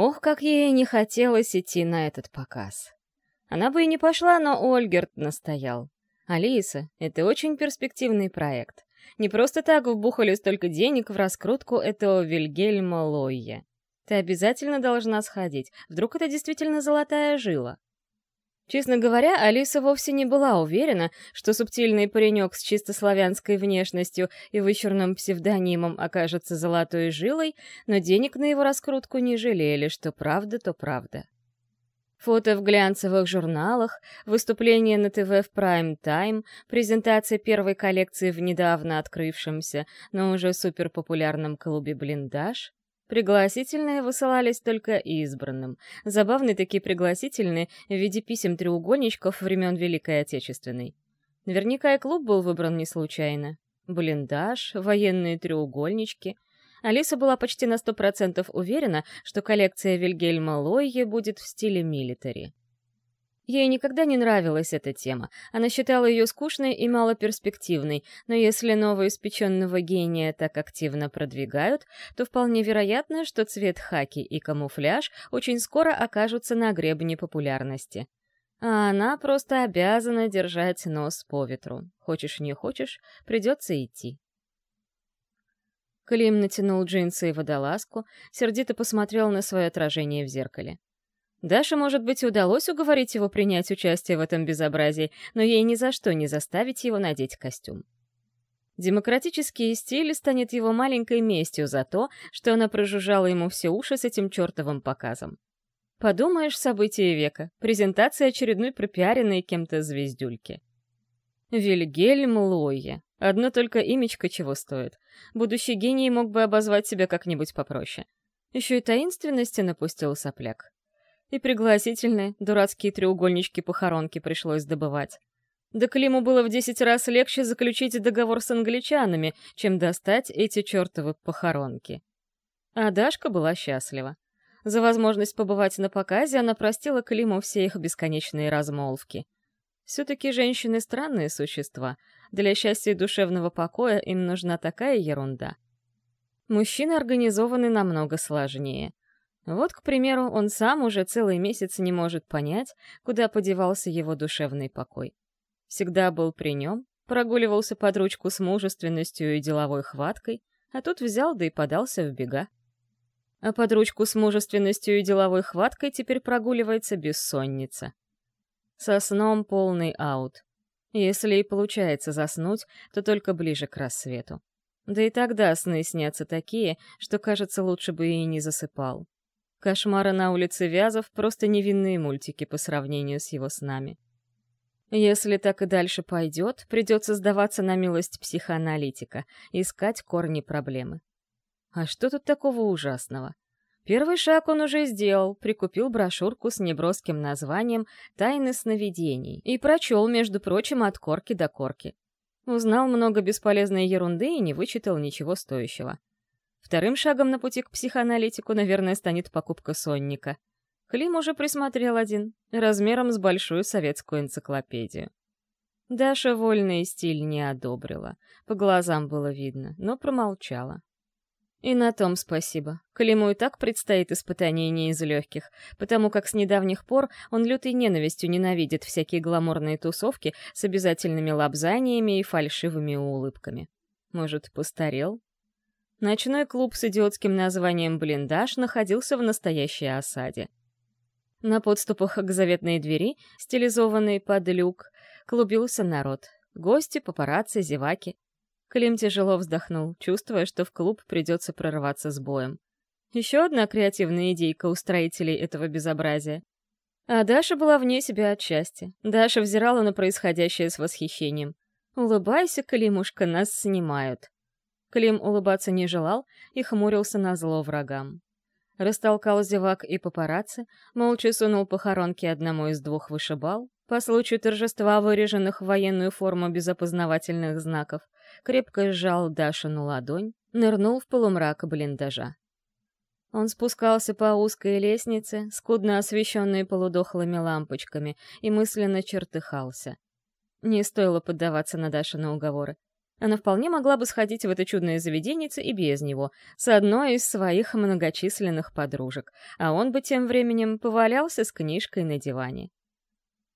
Ох, как ей не хотелось идти на этот показ. Она бы и не пошла, но Ольгерт настоял. «Алиса, это очень перспективный проект. Не просто так вбухали столько денег в раскрутку этого Вильгельма Лойя. Ты обязательно должна сходить. Вдруг это действительно золотая жила?» Честно говоря, Алиса вовсе не была уверена, что субтильный паренек с чисто славянской внешностью и вычурным псевдонимом окажется золотой жилой, но денег на его раскрутку не жалели, что правда, то правда. Фото в глянцевых журналах, выступление на ТВ в прайм-тайм, презентация первой коллекции в недавно открывшемся, но уже суперпопулярном клубе «Блиндаж», Пригласительные высылались только избранным. Забавные такие пригласительные в виде писем-треугольничков времен Великой Отечественной. Наверняка и клуб был выбран не случайно. Блиндаж, военные треугольнички. Алиса была почти на сто процентов уверена, что коллекция Вильгельма Лойе будет в стиле милитари. Ей никогда не нравилась эта тема. Она считала ее скучной и малоперспективной, но если новоиспеченного гения так активно продвигают, то вполне вероятно, что цвет хаки и камуфляж очень скоро окажутся на гребне популярности. А она просто обязана держать нос по ветру. Хочешь не хочешь, придется идти. Клим натянул джинсы и водолазку, сердито посмотрел на свое отражение в зеркале. Даше, может быть, удалось уговорить его принять участие в этом безобразии, но ей ни за что не заставить его надеть костюм. Демократический стиль станет его маленькой местью за то, что она прожужжала ему все уши с этим чертовым показом. Подумаешь, событие века, презентация очередной пропиаренной кем-то звездюльки. Вильгельм Лойе. Одно только имечко чего стоит. Будущий гений мог бы обозвать себя как-нибудь попроще. Еще и таинственности напустил сопляк. И пригласительные, дурацкие треугольнички-похоронки пришлось добывать. Да Климу было в десять раз легче заключить договор с англичанами, чем достать эти чертовы похоронки. А Дашка была счастлива. За возможность побывать на показе она простила Климу все их бесконечные размолвки. Все-таки женщины — странные существа. Для счастья и душевного покоя им нужна такая ерунда. Мужчины организованы намного сложнее. Вот, к примеру, он сам уже целый месяц не может понять, куда подевался его душевный покой. Всегда был при нем, прогуливался под ручку с мужественностью и деловой хваткой, а тут взял да и подался в бега. А под ручку с мужественностью и деловой хваткой теперь прогуливается бессонница. Со сном полный аут. Если и получается заснуть, то только ближе к рассвету. Да и тогда сны снятся такие, что, кажется, лучше бы и не засыпал. Кошмары на улице Вязов — просто невинные мультики по сравнению с его снами. Если так и дальше пойдет, придется сдаваться на милость психоаналитика, искать корни проблемы. А что тут такого ужасного? Первый шаг он уже сделал, прикупил брошюрку с неброским названием «Тайны сновидений» и прочел, между прочим, от корки до корки. Узнал много бесполезной ерунды и не вычитал ничего стоящего. Вторым шагом на пути к психоаналитику, наверное, станет покупка сонника. Клим уже присмотрел один, размером с большую советскую энциклопедию. Даша вольный стиль не одобрила. По глазам было видно, но промолчала. И на том спасибо. Климу и так предстоит испытание не из легких, потому как с недавних пор он лютой ненавистью ненавидит всякие гламурные тусовки с обязательными лапзаниями и фальшивыми улыбками. Может, постарел? Ночной клуб с идиотским названием «Блиндаж» находился в настоящей осаде. На подступах к заветной двери, стилизованной под люк, клубился народ. Гости, папарацци, зеваки. Клим тяжело вздохнул, чувствуя, что в клуб придется прорваться с боем. Еще одна креативная идейка у строителей этого безобразия. А Даша была вне себя от счастья. Даша взирала на происходящее с восхищением. «Улыбайся, Климушка, нас снимают». Клим улыбаться не желал и хмурился на зло врагам. Растолкал зевак и папарацци, молча сунул похоронки одному из двух вышибал, по случаю торжества, выреженных в военную форму без опознавательных знаков, крепко сжал Дашину ладонь, нырнул в полумрак блиндажа. Он спускался по узкой лестнице, скудно освещенной полудохлыми лампочками, и мысленно чертыхался. Не стоило поддаваться на Дашины уговоры. Она вполне могла бы сходить в это чудное заведение и без него, с одной из своих многочисленных подружек, а он бы тем временем повалялся с книжкой на диване.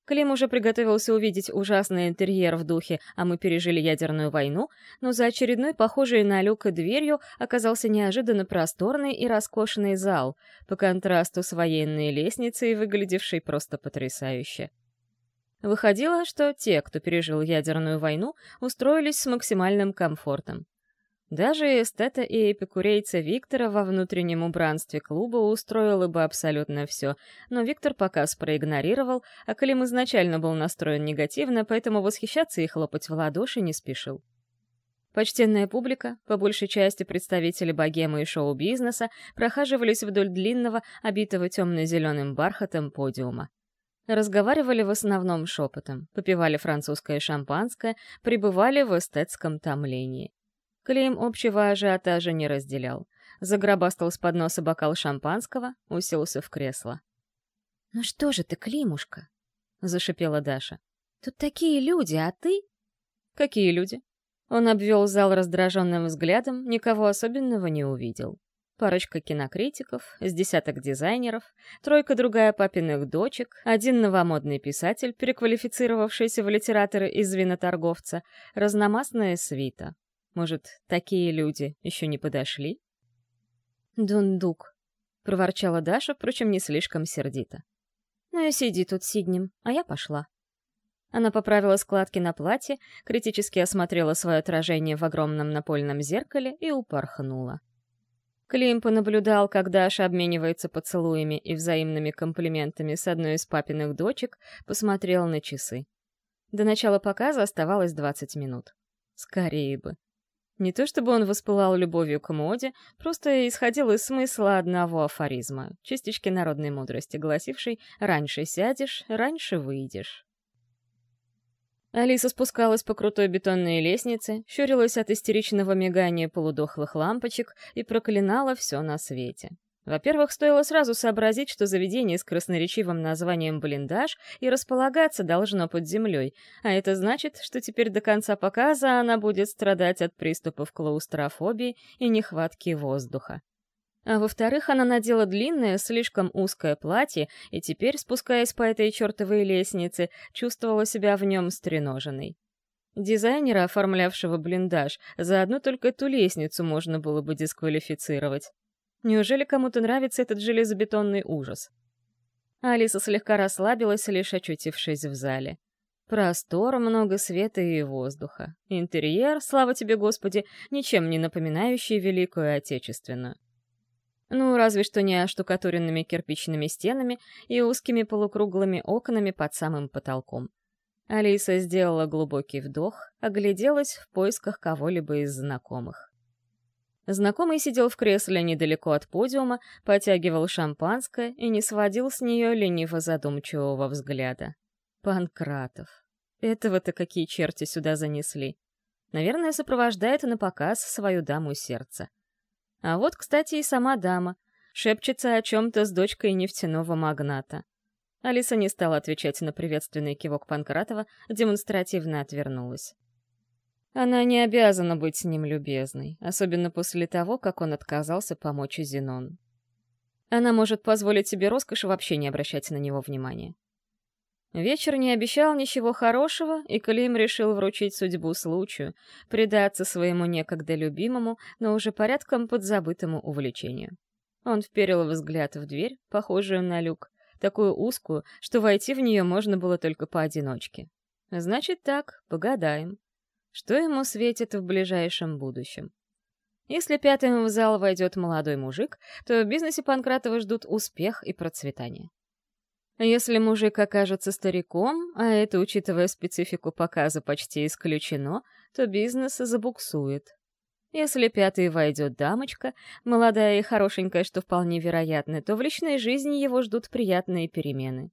Клим уже приготовился увидеть ужасный интерьер в духе «А мы пережили ядерную войну», но за очередной похожей на люк дверью оказался неожиданно просторный и роскошный зал, по контрасту с военной лестницей, выглядевшей просто потрясающе. Выходило, что те, кто пережил ядерную войну, устроились с максимальным комфортом. Даже эстета и эпикурейца Виктора во внутреннем убранстве клуба устроило бы абсолютно все, но Виктор показ проигнорировал, а Клим изначально был настроен негативно, поэтому восхищаться и хлопать в ладоши не спешил. Почтенная публика, по большей части представители богемы и шоу-бизнеса, прохаживались вдоль длинного, обитого темно-зеленым бархатом подиума. Разговаривали в основном шепотом, попивали французское шампанское, пребывали в эстетском томлении. Клейм общего ажиотажа не разделял. Загробастал с подноса бокал шампанского, уселся в кресло. «Ну что же ты, Климушка?» — зашипела Даша. «Тут такие люди, а ты...» «Какие люди?» Он обвел зал раздраженным взглядом, никого особенного не увидел. Парочка кинокритиков, с десяток дизайнеров, тройка другая папиных дочек, один новомодный писатель, переквалифицировавшийся в литератора из виноторговца, разномастная свита. Может, такие люди еще не подошли? «Дундук», — проворчала Даша, впрочем, не слишком сердито. «Ну и сиди тут сиднем, а я пошла». Она поправила складки на платье, критически осмотрела свое отражение в огромном напольном зеркале и упорхнула. Клим понаблюдал, как Даша обменивается поцелуями и взаимными комплиментами с одной из папиных дочек, посмотрел на часы. До начала показа оставалось 20 минут. Скорее бы. Не то чтобы он воспылал любовью к моде, просто исходил из смысла одного афоризма, частички народной мудрости, гласившей «раньше сядешь, раньше выйдешь». Алиса спускалась по крутой бетонной лестнице, щурилась от истеричного мигания полудохлых лампочек и проклинала все на свете. Во-первых, стоило сразу сообразить, что заведение с красноречивым названием «Блиндаж» и располагаться должно под землей, а это значит, что теперь до конца показа она будет страдать от приступов клаустрофобии и нехватки воздуха. А во-вторых, она надела длинное, слишком узкое платье, и теперь, спускаясь по этой чертовой лестнице, чувствовала себя в нем стреноженной. Дизайнера, оформлявшего блиндаж, за одну только эту лестницу можно было бы дисквалифицировать. Неужели кому-то нравится этот железобетонный ужас? Алиса слегка расслабилась, лишь очутившись в зале. Простор, много света и воздуха. Интерьер, слава тебе, Господи, ничем не напоминающий Великую Отечественную. Ну, разве что не оштукатуренными кирпичными стенами и узкими полукруглыми окнами под самым потолком. Алиса сделала глубокий вдох, огляделась в поисках кого-либо из знакомых. Знакомый сидел в кресле недалеко от подиума, потягивал шампанское и не сводил с нее лениво-задумчивого взгляда. Панкратов. Этого-то какие черти сюда занесли. Наверное, сопровождает на показ свою даму сердца. А вот, кстати, и сама дама. Шепчется о чем-то с дочкой нефтяного магната. Алиса не стала отвечать на приветственный кивок Панкратова, демонстративно отвернулась. Она не обязана быть с ним любезной, особенно после того, как он отказался помочь Зенон. Она может позволить себе роскошь вообще не обращать на него внимания. Вечер не обещал ничего хорошего, и Клим решил вручить судьбу случаю, предаться своему некогда любимому, но уже порядком подзабытому увлечению. Он вперил взгляд в дверь, похожую на люк, такую узкую, что войти в нее можно было только поодиночке. Значит так, погадаем. Что ему светит в ближайшем будущем? Если пятым в зал войдет молодой мужик, то в бизнесе Панкратова ждут успех и процветание. Если мужик окажется стариком, а это, учитывая специфику показа, почти исключено, то бизнес забуксует. Если пятый войдет дамочка, молодая и хорошенькая, что вполне вероятно, то в личной жизни его ждут приятные перемены.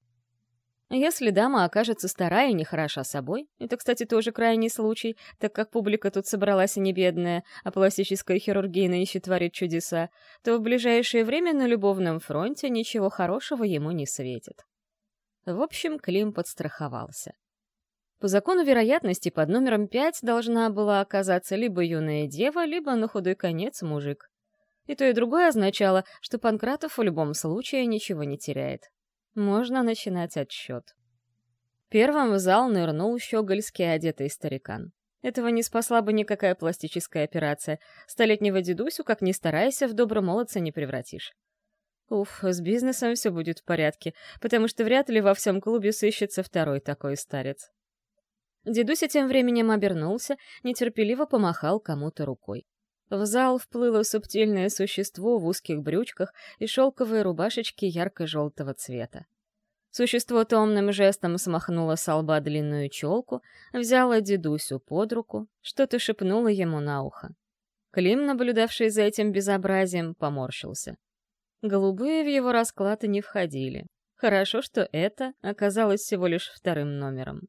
Если дама окажется старая и нехороша собой, это, кстати, тоже крайний случай, так как публика тут собралась и не бедная, а пластическая хирургия нынче творит чудеса, то в ближайшее время на любовном фронте ничего хорошего ему не светит. В общем, Клим подстраховался. По закону вероятности под номером пять должна была оказаться либо юная дева, либо на худой конец мужик. И то и другое означало, что Панкратов в любом случае ничего не теряет. Можно начинать отсчет. Первым в зал нырнул щегольский одетый старикан. Этого не спасла бы никакая пластическая операция. Столетнего дедусю, как ни старайся, в добро молодца не превратишь. Уф, с бизнесом все будет в порядке, потому что вряд ли во всем клубе сыщется второй такой старец. Дедуся тем временем обернулся, нетерпеливо помахал кому-то рукой. В зал вплыло субтильное существо в узких брючках и шелковой рубашечке ярко-желтого цвета. Существо томным жестом смахнуло с лба длинную челку, взяло дедусю под руку, что-то шепнуло ему на ухо. Клим, наблюдавший за этим безобразием, поморщился. Голубые в его расклады не входили. Хорошо, что это оказалось всего лишь вторым номером.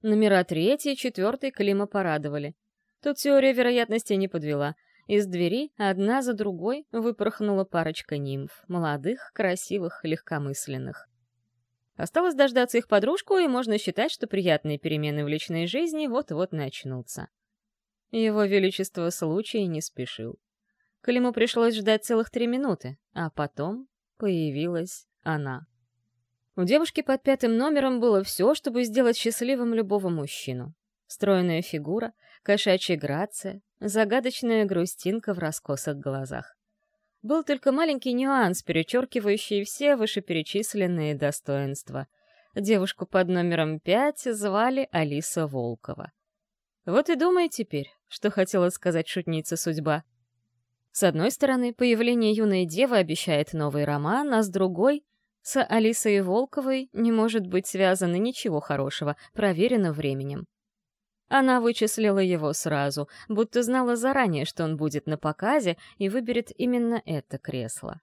Номера третий и четвертый Клима порадовали. Тут теория вероятности не подвела. Из двери одна за другой выпорхнула парочка нимф, молодых, красивых, легкомысленных. Осталось дождаться их подружку, и можно считать, что приятные перемены в личной жизни вот-вот начнутся. Его Величество случай не спешил. Климу пришлось ждать целых три минуты, а потом появилась она. У девушки под пятым номером было все, чтобы сделать счастливым любого мужчину. Стройная фигура, кошачья грация, загадочная грустинка в раскосых глазах. Был только маленький нюанс, перечеркивающий все вышеперечисленные достоинства. Девушку под номером пять звали Алиса Волкова. Вот и думай теперь, что хотела сказать шутница судьба. С одной стороны, появление юной девы обещает новый роман, а с другой — с Алисой Волковой не может быть связано ничего хорошего, проверено временем. Она вычислила его сразу, будто знала заранее, что он будет на показе и выберет именно это кресло.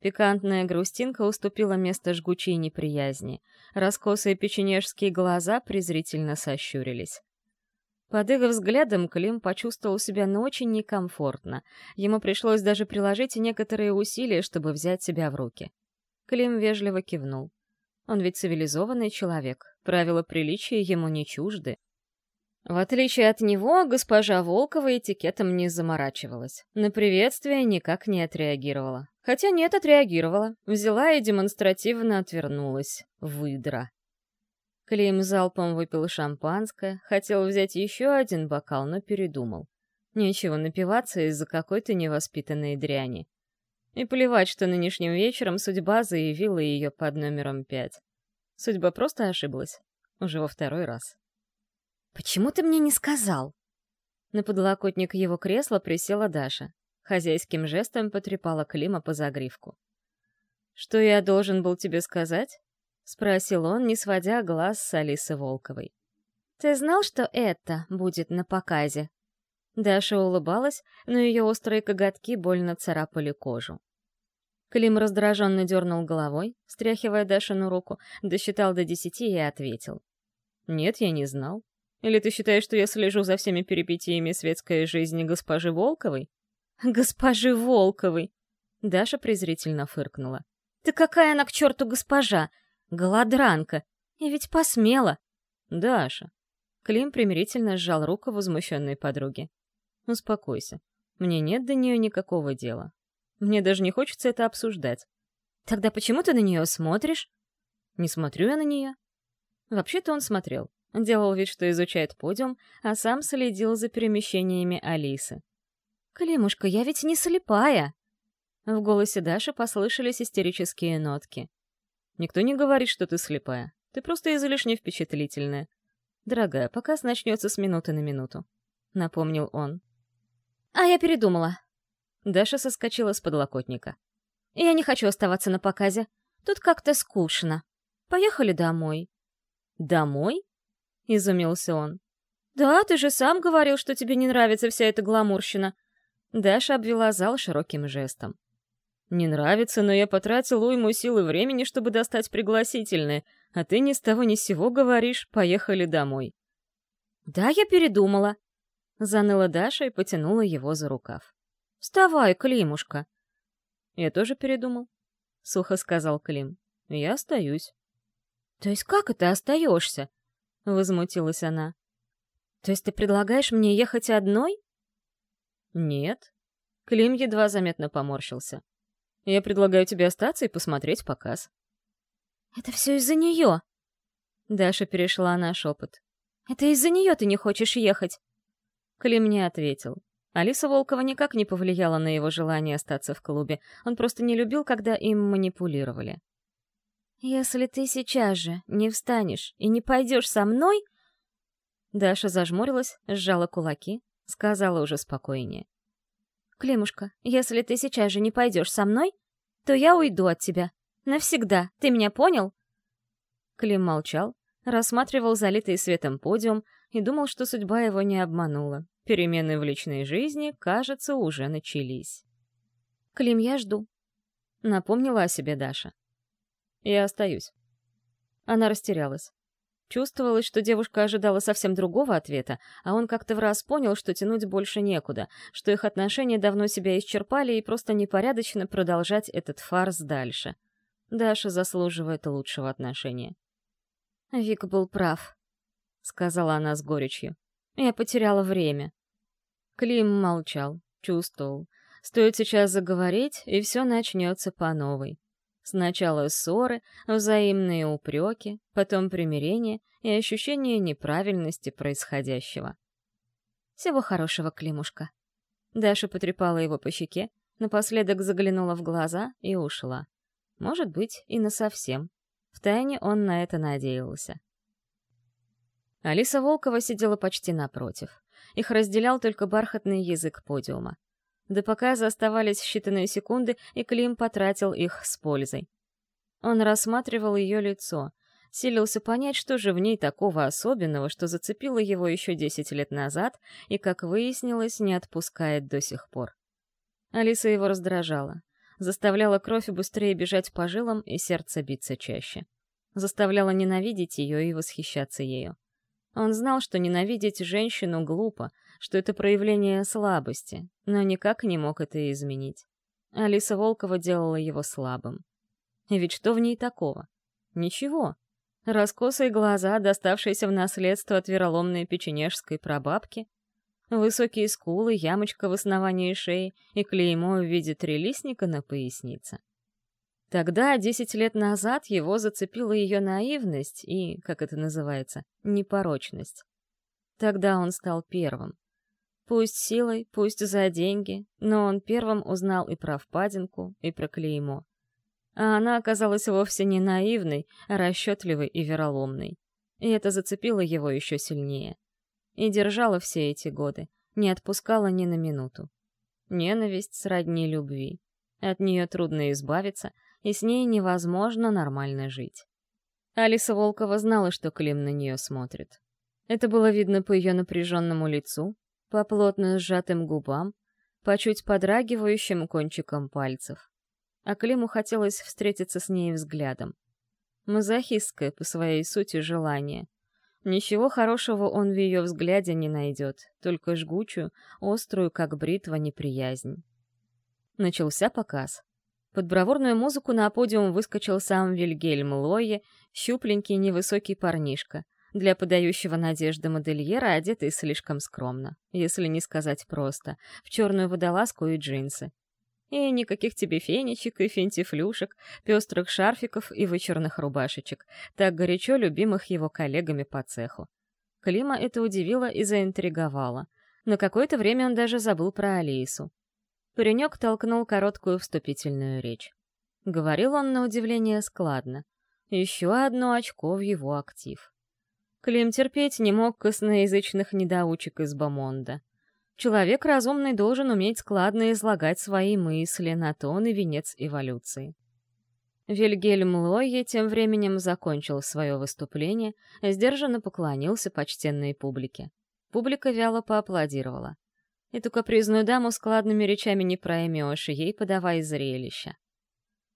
Пикантная грустинка уступила место жгучей неприязни. Раскосые печенежские глаза презрительно сощурились. Под их взглядом Клим почувствовал себя ну очень некомфортно. Ему пришлось даже приложить некоторые усилия, чтобы взять себя в руки. Клим вежливо кивнул. Он ведь цивилизованный человек, правила приличия ему не чужды. В отличие от него, госпожа Волкова этикетом не заморачивалась. На приветствие никак не отреагировала. Хотя нет, отреагировала. Взяла и демонстративно отвернулась. Выдра. Клим залпом выпил шампанское, хотел взять еще один бокал, но передумал. Нечего напиваться из-за какой-то невоспитанной дряни. И плевать, что нынешним вечером судьба заявила ее под номером пять. Судьба просто ошиблась. Уже во второй раз. «Почему ты мне не сказал?» На подлокотник его кресла присела Даша. Хозяйским жестом потрепала Клима по загривку. «Что я должен был тебе сказать?» — спросил он, не сводя глаз с Алисы Волковой. «Ты знал, что это будет на показе?» Даша улыбалась, но ее острые коготки больно царапали кожу. Клим раздраженно дернул головой, стряхивая Дашину руку, досчитал до десяти и ответил. «Нет, я не знал. Или ты считаешь, что я слежу за всеми перипетиями светской жизни госпожи Волковой? Госпожи Волковой! Даша презрительно фыркнула. Ты какая она к черту госпожа? Голодранка! И ведь посмела! Даша. Клим примирительно сжал руку возмущенной подруги. Успокойся. Мне нет до нее никакого дела. Мне даже не хочется это обсуждать. Тогда почему ты на нее смотришь? Не смотрю я на нее. Вообще-то он смотрел. Делал вид, что изучает подиум, а сам следил за перемещениями Алисы. «Климушка, я ведь не слепая!» В голосе Даши послышались истерические нотки. «Никто не говорит, что ты слепая. Ты просто излишне впечатлительная. Дорогая, показ начнется с минуты на минуту», — напомнил он. «А я передумала». Даша соскочила с подлокотника. «Я не хочу оставаться на показе. Тут как-то скучно. Поехали домой». «Домой?» — изумился он. «Да, ты же сам говорил, что тебе не нравится вся эта гламурщина». Даша обвела зал широким жестом. «Не нравится, но я потратил уйму сил и времени, чтобы достать пригласительное, а ты ни с того ни с сего говоришь, поехали домой». «Да, я передумала», — заныла Даша и потянула его за рукав. «Вставай, Климушка». «Я тоже передумал», — сухо сказал Клим. «Я остаюсь». «То есть как это остаешься?» — возмутилась она. «То есть ты предлагаешь мне ехать одной?» «Нет». Клим едва заметно поморщился. «Я предлагаю тебе остаться и посмотреть показ». «Это все из-за нее!» Даша перешла на шепот. «Это из-за нее ты не хочешь ехать!» Клим не ответил. Алиса Волкова никак не повлияла на его желание остаться в клубе. Он просто не любил, когда им манипулировали. «Если ты сейчас же не встанешь и не пойдешь со мной...» Даша зажмурилась, сжала кулаки, сказала уже спокойнее. «Климушка, если ты сейчас же не пойдешь со мной, то я уйду от тебя. Навсегда. Ты меня понял?» Клим молчал, рассматривал залитый светом подиум и думал, что судьба его не обманула. Перемены в личной жизни, кажется, уже начались. «Клим, я жду», — напомнила о себе Даша. «Я остаюсь». Она растерялась. Чувствовалось, что девушка ожидала совсем другого ответа, а он как-то в раз понял, что тянуть больше некуда, что их отношения давно себя исчерпали и просто непорядочно продолжать этот фарс дальше. Даша заслуживает лучшего отношения. «Вик был прав», — сказала она с горечью. «Я потеряла время». Клим молчал, чувствовал. Стоит сейчас заговорить, и все начнется по новой. Сначала ссоры, взаимные упреки, потом примирение и ощущение неправильности происходящего. «Всего хорошего, Климушка». Даша потрепала его по щеке, напоследок заглянула в глаза и ушла. Может быть, и насовсем. Втайне он на это надеялся. Алиса Волкова сидела почти напротив. Их разделял только бархатный язык подиума. До показа оставались считанные секунды, и Клим потратил их с пользой. Он рассматривал ее лицо, силился понять, что же в ней такого особенного, что зацепило его еще десять лет назад и, как выяснилось, не отпускает до сих пор. Алиса его раздражала заставляла кровь быстрее бежать по жилам и сердце биться чаще. Заставляла ненавидеть ее и восхищаться ею. Он знал, что ненавидеть женщину глупо, что это проявление слабости, но никак не мог это изменить. Алиса Волкова делала его слабым. И ведь что в ней такого? Ничего. Раскосые глаза, доставшиеся в наследство от вероломной печенежской прабабки, Высокие скулы, ямочка в основании шеи и клеймо в виде трелистника на пояснице. Тогда, десять лет назад, его зацепила ее наивность и, как это называется, непорочность. Тогда он стал первым. Пусть силой, пусть за деньги, но он первым узнал и про впадинку, и про клеймо. А она оказалась вовсе не наивной, а расчетливой и вероломной. И это зацепило его еще сильнее и держала все эти годы, не отпускала ни на минуту. Ненависть сродни любви. От нее трудно избавиться, и с ней невозможно нормально жить. Алиса Волкова знала, что Клим на нее смотрит. Это было видно по ее напряженному лицу, по плотно сжатым губам, по чуть подрагивающим кончикам пальцев. А Климу хотелось встретиться с ней взглядом. Мазохистское по своей сути желание — Ничего хорошего он в ее взгляде не найдет, только жгучую, острую, как бритва, неприязнь. Начался показ. Под бравурную музыку на подиум выскочил сам Вильгельм Лойе, щупленький невысокий парнишка, для подающего надежды модельера одетый слишком скромно, если не сказать просто, в черную водолазку и джинсы. И никаких тебе фенечек и фентифлюшек, пестрых шарфиков и вычурных рубашечек, так горячо любимых его коллегами по цеху. Клима это удивило и заинтриговало. На какое-то время он даже забыл про Алису. Паренек толкнул короткую вступительную речь. Говорил он, на удивление, складно. Еще одно очко в его актив. Клим терпеть не мог косноязычных недоучек из Бамонда. Человек разумный должен уметь складно излагать свои мысли на тон и венец эволюции. Вильгельм Лойе тем временем закончил свое выступление, сдержанно поклонился почтенной публике. Публика вяло поаплодировала. Эту капризную даму складными речами не проймешь, ей подавай зрелище.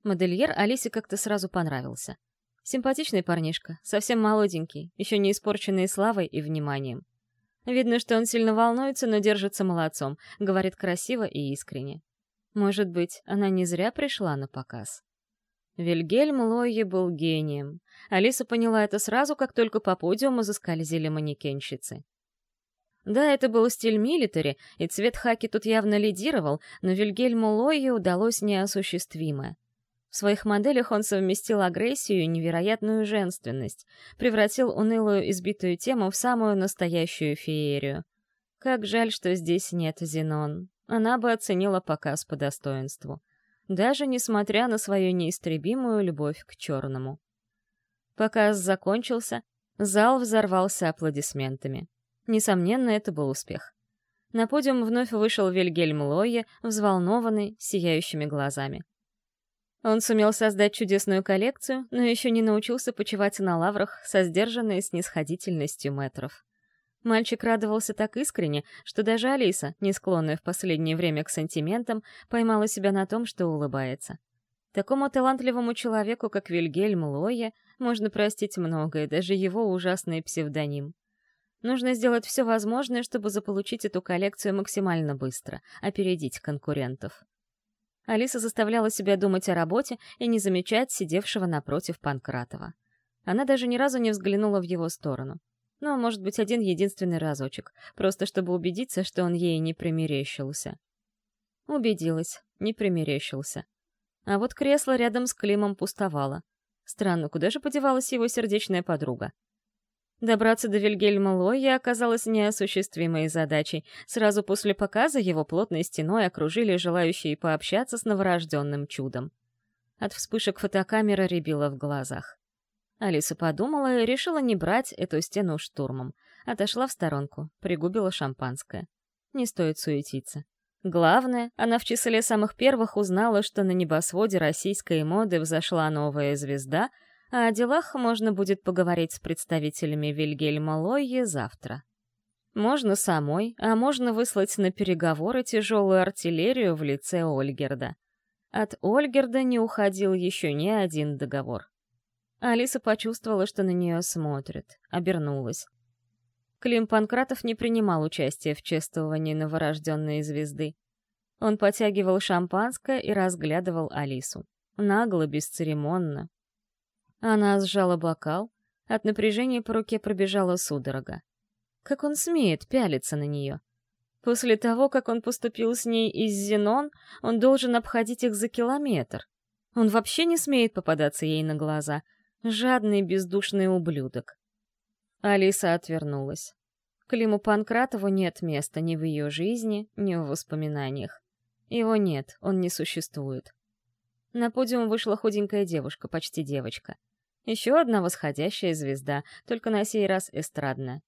Модельер Алисе как-то сразу понравился. Симпатичный парнишка, совсем молоденький, еще не испорченный славой и вниманием. Видно, что он сильно волнуется, но держится молодцом, говорит красиво и искренне. Может быть, она не зря пришла на показ. Вильгельм Лойе был гением. Алиса поняла это сразу, как только по подиуму заскользили манекенщицы. Да, это был стиль милитари, и цвет хаки тут явно лидировал, но Вильгельму Лойе удалось неосуществимое. В своих моделях он совместил агрессию и невероятную женственность, превратил унылую избитую тему в самую настоящую феерию. Как жаль, что здесь нет Зенон. Она бы оценила показ по достоинству. Даже несмотря на свою неистребимую любовь к черному. Показ закончился, зал взорвался аплодисментами. Несомненно, это был успех. На подиум вновь вышел Вильгельм Лойе, взволнованный, сияющими глазами. Он сумел создать чудесную коллекцию, но еще не научился почивать на лаврах со сдержанной снисходительностью метров. Мальчик радовался так искренне, что даже Алиса, не склонная в последнее время к сантиментам, поймала себя на том, что улыбается. Такому талантливому человеку, как Вильгельм Лойе, можно простить многое, даже его ужасный псевдоним. Нужно сделать все возможное, чтобы заполучить эту коллекцию максимально быстро, опередить конкурентов. Алиса заставляла себя думать о работе и не замечать сидевшего напротив Панкратова. Она даже ни разу не взглянула в его сторону. Ну, может быть, один единственный разочек, просто чтобы убедиться, что он ей не примерещился. Убедилась, не примерещился. А вот кресло рядом с Климом пустовало. Странно, куда же подевалась его сердечная подруга? Добраться до Вильгельма Лоя оказалось неосуществимой задачей. Сразу после показа его плотной стеной окружили желающие пообщаться с новорожденным чудом. От вспышек фотокамера рябило в глазах. Алиса подумала и решила не брать эту стену штурмом. Отошла в сторонку, пригубила шампанское. Не стоит суетиться. Главное, она в числе самых первых узнала, что на небосводе российской моды взошла новая звезда — а о делах можно будет поговорить с представителями Вильгельма Лойе завтра. Можно самой, а можно выслать на переговоры тяжелую артиллерию в лице Ольгерда. От Ольгерда не уходил еще ни один договор. Алиса почувствовала, что на нее смотрят, обернулась. Клим Панкратов не принимал участия в чествовании новорожденной звезды. Он потягивал шампанское и разглядывал Алису. Нагло, бесцеремонно, она сжала бокал, от напряжения по руке пробежала судорога. Как он смеет пялиться на нее? После того, как он поступил с ней из Зенон, он должен обходить их за километр. Он вообще не смеет попадаться ей на глаза. Жадный бездушный ублюдок. Алиса отвернулась. Климу Панкратову нет места ни в ее жизни, ни в воспоминаниях. Его нет, он не существует. На подиум вышла худенькая девушка, почти девочка. Еще одна восходящая звезда, только на сей раз эстрадная.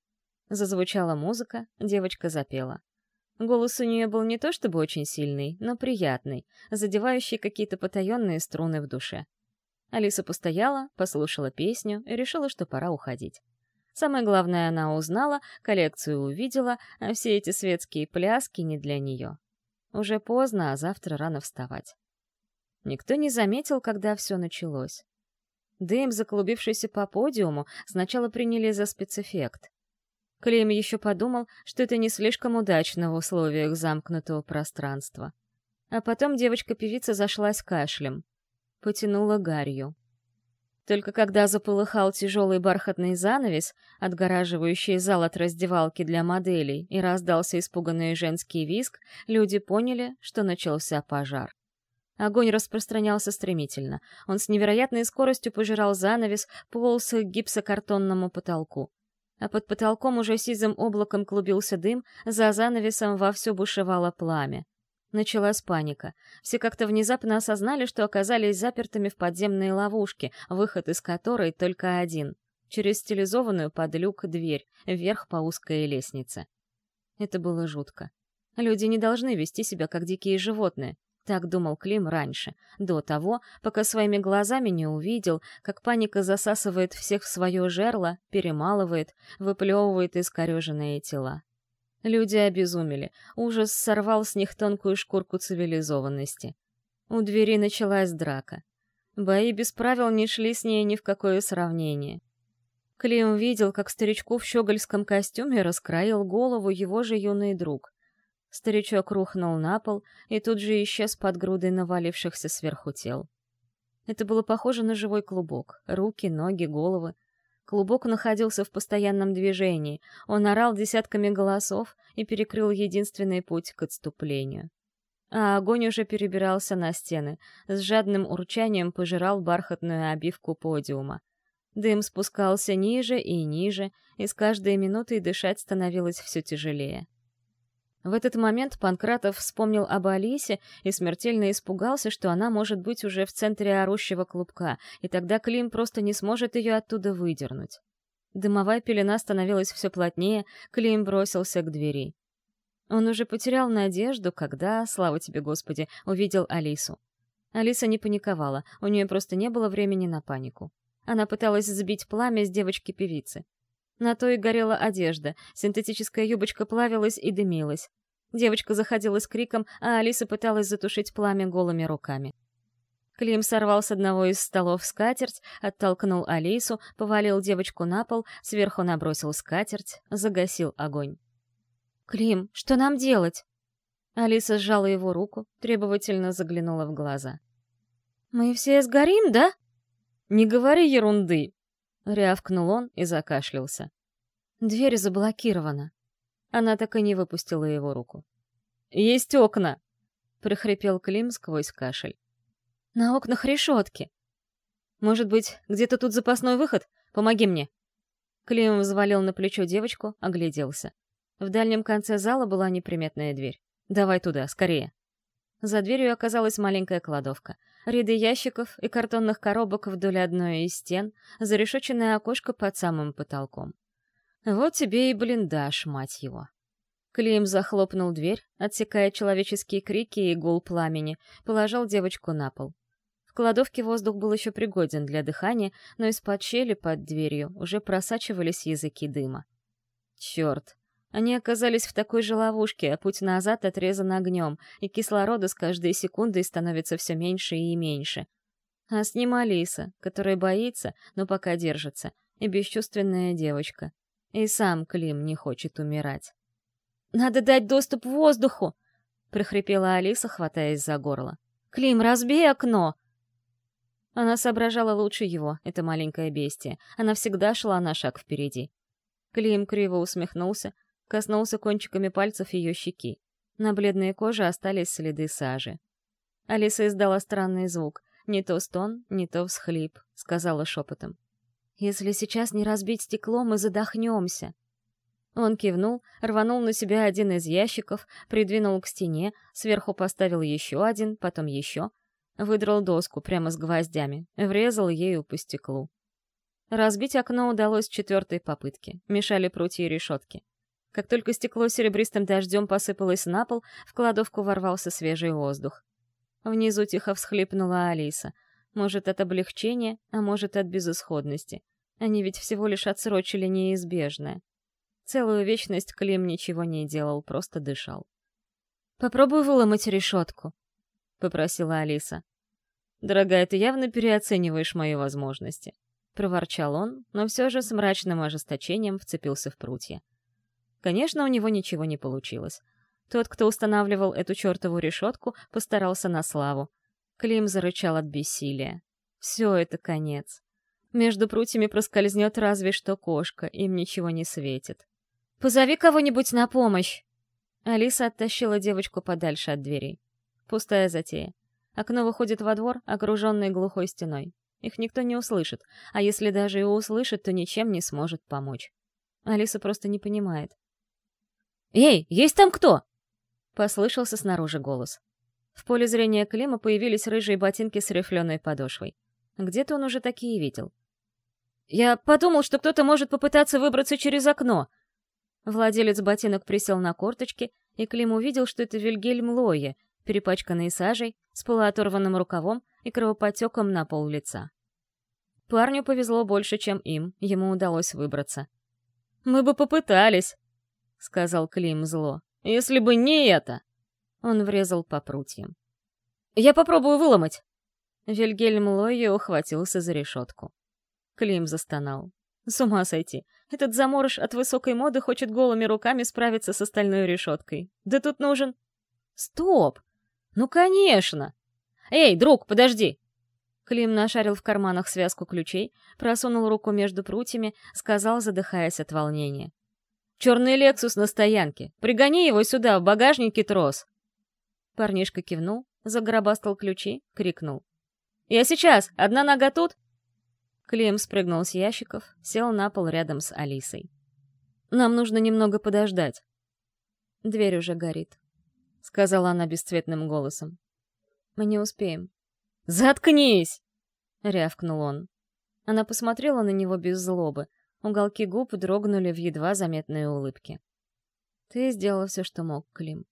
Зазвучала музыка, девочка запела. Голос у нее был не то чтобы очень сильный, но приятный, задевающий какие-то потаенные струны в душе. Алиса постояла, послушала песню и решила, что пора уходить. Самое главное, она узнала, коллекцию увидела, а все эти светские пляски не для нее. Уже поздно, а завтра рано вставать. Никто не заметил, когда все началось. Дым, заклубившийся по подиуму, сначала приняли за спецэффект. Клим еще подумал, что это не слишком удачно в условиях замкнутого пространства. А потом девочка-певица зашлась кашлем. Потянула гарью. Только когда заполыхал тяжелый бархатный занавес, отгораживающий зал от раздевалки для моделей, и раздался испуганный женский визг, люди поняли, что начался пожар. Огонь распространялся стремительно. Он с невероятной скоростью пожирал занавес, полз к гипсокартонному потолку. А под потолком уже сизым облаком клубился дым, за занавесом вовсю бушевало пламя. Началась паника. Все как-то внезапно осознали, что оказались запертыми в подземной ловушке, выход из которой только один — через стилизованную под люк дверь, вверх по узкой лестнице. Это было жутко. Люди не должны вести себя как дикие животные. Так думал Клим раньше, до того, пока своими глазами не увидел, как паника засасывает всех в свое жерло, перемалывает, выплевывает искореженные тела. Люди обезумели, ужас сорвал с них тонкую шкурку цивилизованности. У двери началась драка. Бои без правил не шли с ней ни в какое сравнение. Клим видел, как старичку в щегольском костюме раскроил голову его же юный друг. Старичок рухнул на пол и тут же исчез под грудой навалившихся сверху тел. Это было похоже на живой клубок. Руки, ноги, головы. Клубок находился в постоянном движении. Он орал десятками голосов и перекрыл единственный путь к отступлению. А огонь уже перебирался на стены, с жадным урчанием пожирал бархатную обивку подиума. Дым спускался ниже и ниже, и с каждой минутой дышать становилось все тяжелее. В этот момент Панкратов вспомнил об Алисе и смертельно испугался, что она может быть уже в центре орущего клубка, и тогда Клим просто не сможет ее оттуда выдернуть. Дымовая пелена становилась все плотнее, Клим бросился к двери. Он уже потерял надежду, когда, слава тебе, Господи, увидел Алису. Алиса не паниковала, у нее просто не было времени на панику. Она пыталась сбить пламя с девочки-певицы. На то и горела одежда, синтетическая юбочка плавилась и дымилась. Девочка заходила с криком, а Алиса пыталась затушить пламя голыми руками. Клим сорвал с одного из столов скатерть, оттолкнул Алису, повалил девочку на пол, сверху набросил скатерть, загасил огонь. «Клим, что нам делать?» Алиса сжала его руку, требовательно заглянула в глаза. «Мы все сгорим, да?» «Не говори ерунды!» Рявкнул он и закашлялся. Дверь заблокирована. Она так и не выпустила его руку. «Есть окна!» — прохрипел Клим сквозь кашель. «На окнах решетки. Может быть, где-то тут запасной выход? Помоги мне!» Клим взвалил на плечо девочку, огляделся. В дальнем конце зала была неприметная дверь. «Давай туда, скорее!» За дверью оказалась маленькая кладовка. Ряды ящиков и картонных коробок вдоль одной из стен, зарешоченное окошко под самым потолком. Вот тебе и блиндаж, мать его. Клим захлопнул дверь, отсекая человеческие крики и гул пламени, положил девочку на пол. В кладовке воздух был еще пригоден для дыхания, но из-под щели под дверью уже просачивались языки дыма. Черт, они оказались в такой же ловушке, а путь назад отрезан огнем, и кислорода с каждой секундой становится все меньше и меньше. А с ним Алиса, которая боится, но пока держится, и бесчувственная девочка. И сам Клим не хочет умирать. «Надо дать доступ воздуху!» — прохрипела Алиса, хватаясь за горло. «Клим, разбей окно!» Она соображала лучше его, это маленькое бестие. Она всегда шла на шаг впереди. Клим криво усмехнулся, Коснулся кончиками пальцев ее щеки. На бледной коже остались следы сажи. Алиса издала странный звук. Не то стон, не то всхлип, сказала шепотом. «Если сейчас не разбить стекло, мы задохнемся». Он кивнул, рванул на себя один из ящиков, придвинул к стене, сверху поставил еще один, потом еще. Выдрал доску прямо с гвоздями, врезал ею по стеклу. Разбить окно удалось с четвертой попытки, мешали прутья и решетки. Как только стекло серебристым дождем посыпалось на пол, в кладовку ворвался свежий воздух. Внизу тихо всхлипнула Алиса. Может, от облегчения, а может, от безысходности. Они ведь всего лишь отсрочили неизбежное. Целую вечность Клим ничего не делал, просто дышал. «Попробуй выломать решетку», — попросила Алиса. «Дорогая, ты явно переоцениваешь мои возможности», — проворчал он, но все же с мрачным ожесточением вцепился в прутья. Конечно, у него ничего не получилось. Тот, кто устанавливал эту чертову решетку, постарался на славу. Клим зарычал от бессилия. Все это конец. Между прутьями проскользнет разве что кошка, им ничего не светит. «Позови кого-нибудь на помощь!» Алиса оттащила девочку подальше от дверей. Пустая затея. Окно выходит во двор, окруженный глухой стеной. Их никто не услышит, а если даже и услышит, то ничем не сможет помочь. Алиса просто не понимает. «Эй, есть там кто?» — послышался снаружи голос. В поле зрения Клима появились рыжие ботинки с рифленой подошвой. Где-то он уже такие видел. «Я подумал, что кто-то может попытаться выбраться через окно!» Владелец ботинок присел на корточки, и Клим увидел, что это Вильгельм Лойе, перепачканный сажей, с полуоторванным рукавом и кровоподтеком на пол лица. Парню повезло больше, чем им, ему удалось выбраться. «Мы бы попытались!» — сказал Клим зло. «Если бы не это!» Он врезал по прутьям. «Я попробую выломать!» Вильгельм Лойе ухватился за решетку. Клим застонал. С ума сойти. Этот заморыш от высокой моды хочет голыми руками справиться с остальной решеткой. Да тут нужен... Стоп! Ну, конечно! Эй, друг, подожди! Клим нашарил в карманах связку ключей, просунул руку между прутьями, сказал, задыхаясь от волнения. «Черный Лексус на стоянке! Пригони его сюда, в багажнике трос!» Парнишка кивнул, загробастал ключи, крикнул. «Я сейчас! Одна нога тут!» Клим спрыгнул с ящиков, сел на пол рядом с Алисой. «Нам нужно немного подождать». «Дверь уже горит», — сказала она бесцветным голосом. «Мы не успеем». «Заткнись!» — рявкнул он. Она посмотрела на него без злобы. Уголки губ дрогнули в едва заметной улыбке. «Ты сделал все, что мог, Клим».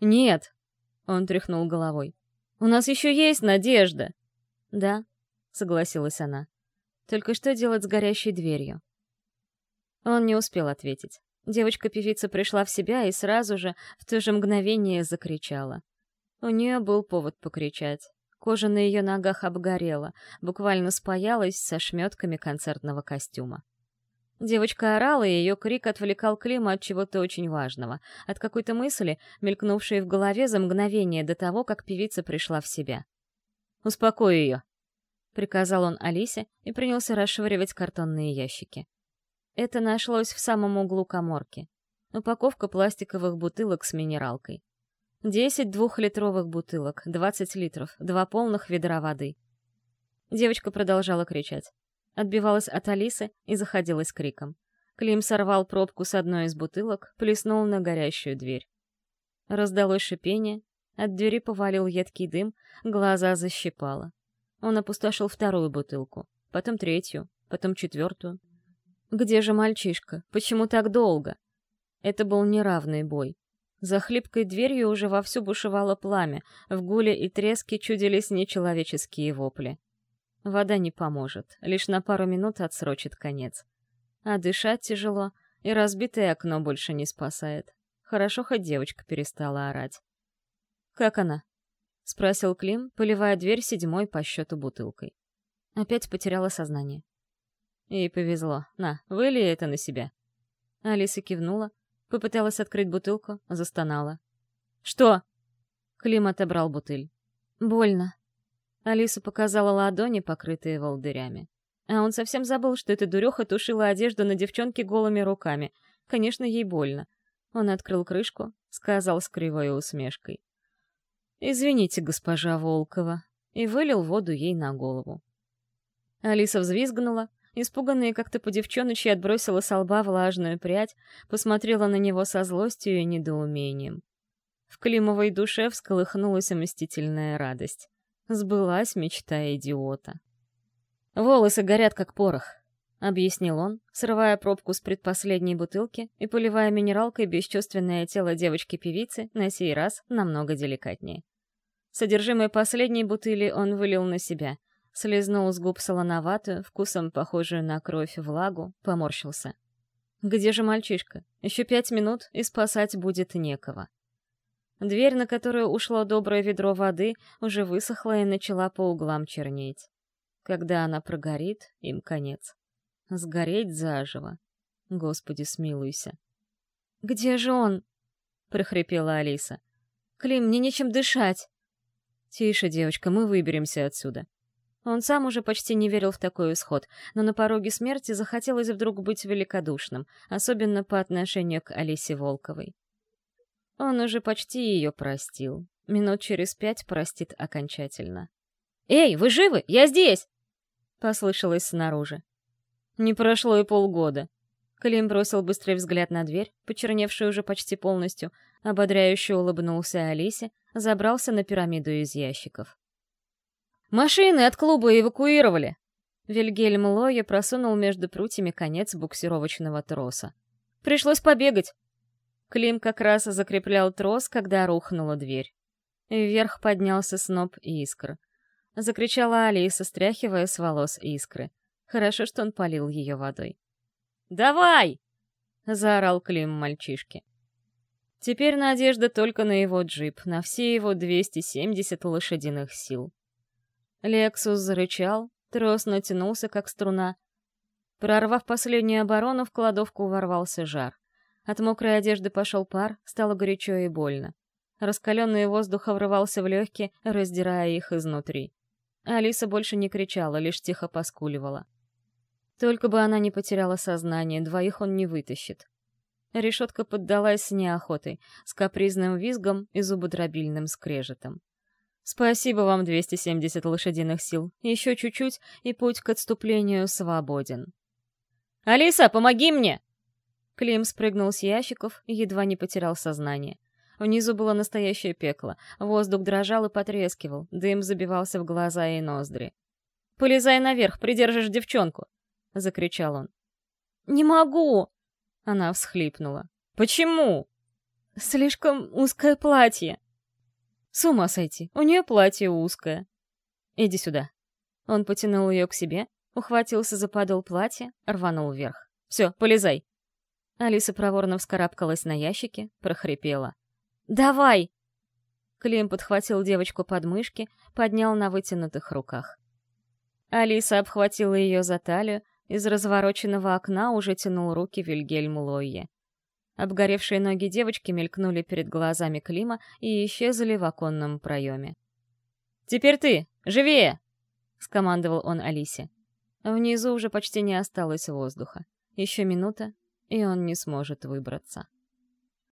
«Нет!» — он тряхнул головой. «У нас еще есть надежда!» «Да», — согласилась она. «Только что делать с горящей дверью?» Он не успел ответить. Девочка-певица пришла в себя и сразу же, в то же мгновение, закричала. У нее был повод покричать. Кожа на ее ногах обгорела, буквально спаялась со шметками концертного костюма. Девочка орала, и ее крик отвлекал Клима от чего-то очень важного, от какой-то мысли, мелькнувшей в голове за мгновение до того, как певица пришла в себя. «Успокой ее», — приказал он Алисе и принялся расшвыривать картонные ящики. Это нашлось в самом углу коморки. Упаковка пластиковых бутылок с минералкой. Десять двухлитровых бутылок, двадцать литров, два полных ведра воды. Девочка продолжала кричать. Отбивалась от Алисы и заходилась криком. Клим сорвал пробку с одной из бутылок, плеснул на горящую дверь. Раздалось шипение, от двери повалил едкий дым, глаза защипало. Он опустошил вторую бутылку, потом третью, потом четвертую. Где же мальчишка? Почему так долго? Это был неравный бой. За хлипкой дверью уже вовсю бушевало пламя, в гуле и треске чудились нечеловеческие вопли. Вода не поможет, лишь на пару минут отсрочит конец. А дышать тяжело, и разбитое окно больше не спасает. Хорошо, хоть девочка перестала орать. «Как она?» — спросил Клим, поливая дверь седьмой по счету бутылкой. Опять потеряла сознание. Ей повезло. На, вылей это на себя. Алиса кивнула, Попыталась открыть бутылку, застонала. «Что?» Клим отобрал бутыль. «Больно». Алиса показала ладони, покрытые волдырями. А он совсем забыл, что эта дуреха тушила одежду на девчонке голыми руками. Конечно, ей больно. Он открыл крышку, сказал с кривой усмешкой. «Извините, госпожа Волкова», и вылил воду ей на голову. Алиса взвизгнула, Испуганная как-то по девчоночи отбросила со лба влажную прядь, посмотрела на него со злостью и недоумением. В Климовой душе всколыхнулась мстительная радость. Сбылась мечта идиота. «Волосы горят, как порох», — объяснил он, срывая пробку с предпоследней бутылки и поливая минералкой бесчувственное тело девочки-певицы, на сей раз намного деликатнее. Содержимое последней бутыли он вылил на себя — слезнул с губ солоноватую, вкусом похожую на кровь влагу, поморщился. Где же мальчишка? Еще пять минут, и спасать будет некого. Дверь, на которую ушло доброе ведро воды, уже высохла и начала по углам чернеть. Когда она прогорит, им конец. Сгореть заживо. Господи, смилуйся. «Где же он?» — прохрипела Алиса. «Клим, мне нечем дышать!» «Тише, девочка, мы выберемся отсюда. Он сам уже почти не верил в такой исход, но на пороге смерти захотелось вдруг быть великодушным, особенно по отношению к Алисе Волковой. Он уже почти ее простил. Минут через пять простит окончательно. «Эй, вы живы? Я здесь!» — послышалось снаружи. Не прошло и полгода. Клим бросил быстрый взгляд на дверь, почерневшую уже почти полностью, ободряюще улыбнулся Алисе, забрался на пирамиду из ящиков. «Машины от клуба эвакуировали!» Вильгельм Лоя просунул между прутьями конец буксировочного троса. «Пришлось побегать!» Клим как раз закреплял трос, когда рухнула дверь. Вверх поднялся сноп искр. Закричала Алиса, стряхивая с волос искры. Хорошо, что он полил ее водой. «Давай!» — заорал Клим мальчишке. Теперь надежда только на его джип, на все его 270 лошадиных сил. Лексус зарычал, трос натянулся, как струна. Прорвав последнюю оборону, в кладовку ворвался жар. От мокрой одежды пошел пар, стало горячо и больно. Раскаленный воздух врывался в легкие, раздирая их изнутри. Алиса больше не кричала, лишь тихо поскуливала. Только бы она не потеряла сознание, двоих он не вытащит. Решетка поддалась с неохотой, с капризным визгом и зубодробильным скрежетом. Спасибо вам 270 лошадиных сил. Еще чуть-чуть, и путь к отступлению свободен. «Алиса, помоги мне!» Клим спрыгнул с ящиков и едва не потерял сознание. Внизу было настоящее пекло. Воздух дрожал и потрескивал, дым забивался в глаза и ноздри. «Полезай наверх, придержишь девчонку!» — закричал он. «Не могу!» — она всхлипнула. «Почему?» «Слишком узкое платье!» С ума сойти, у нее платье узкое. Иди сюда. Он потянул ее к себе, ухватился за подол платья, рванул вверх. Все, полезай. Алиса проворно вскарабкалась на ящике, прохрипела. «Давай!» Клим подхватил девочку под мышки, поднял на вытянутых руках. Алиса обхватила ее за талию, из развороченного окна уже тянул руки Вильгельм Лойе. Обгоревшие ноги девочки мелькнули перед глазами Клима и исчезли в оконном проеме. «Теперь ты! Живее!» — скомандовал он Алисе. Внизу уже почти не осталось воздуха. Еще минута, и он не сможет выбраться.